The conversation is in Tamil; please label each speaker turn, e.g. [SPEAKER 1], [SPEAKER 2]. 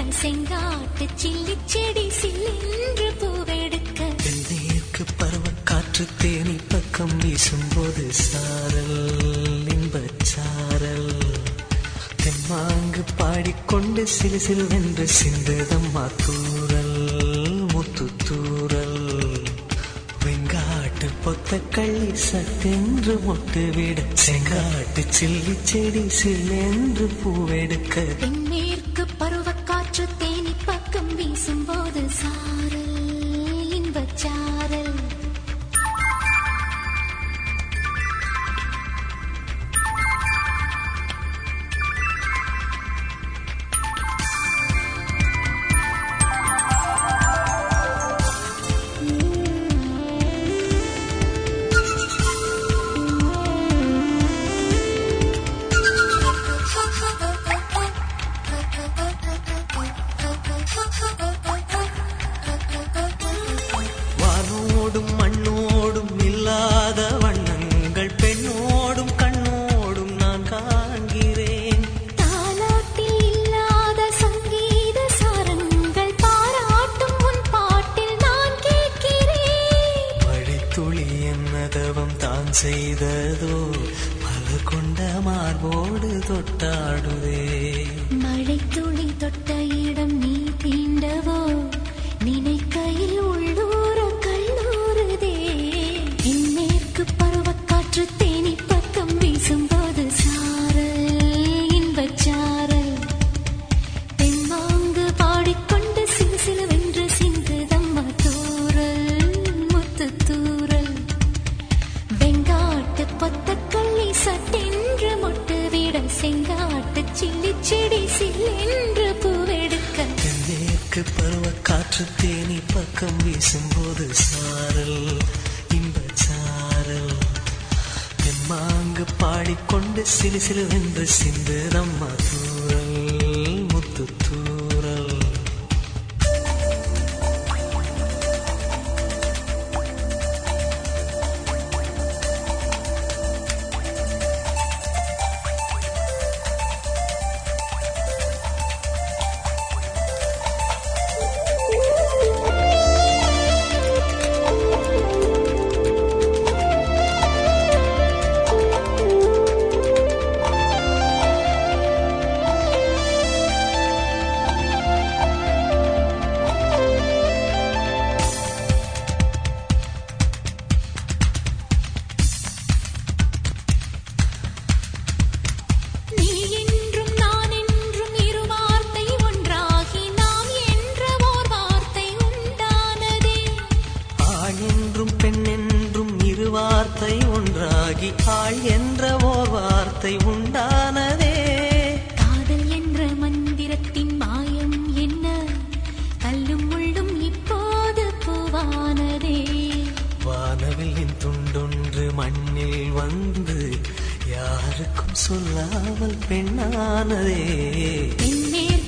[SPEAKER 1] செங்காட்டு சில்லி செடி சில்லென்று பூவெடுக்க.
[SPEAKER 2] தென்மேற்கு பருவ காற்று தேனி பக்கம் வீசும்போது சாரல் இன்பச்சாரல். தெம்மாங்கு பாடிக்கொண்டு சிலு என்று சிந்துதம்மா தூரல் வெங்காட்டு கள்ளி சத்தென்று மொட்டுவிட செங்காட்டு சில்லி செடி சில்லென்று பூவெடுக்க.
[SPEAKER 1] தென்மேற்கு பருவக்காற்று தேனி பக்கம் வீசும்போது சாரல் இன்பச் சாரல்.
[SPEAKER 2] வானோடும் செய்ததோ பல கொண்ட மார்போடு தொட்டாடுதே.
[SPEAKER 1] மழை துளி தொட்ட பக்கம் வீசும்போது சாரல் இன்ப சாரல். தெம்மாங்கு பாடிக்கொண்டு சிலு
[SPEAKER 2] வென்று சிந்து நம்ம தூரம் ஒன்றாகி ஆள் என்ற ஓர் வார்த்தை உண்டானதே.
[SPEAKER 1] காதல் என்ற மந்திரத்தின் மாயம் என்ன? கல்லும் முள்ளும் இப்போது பூவானதே.
[SPEAKER 2] வானவில்லின் துண்டொன்று மண்ணில் வந்து யாருக்கும் சொல்லாமல் பெண்ணானதே.
[SPEAKER 1] என்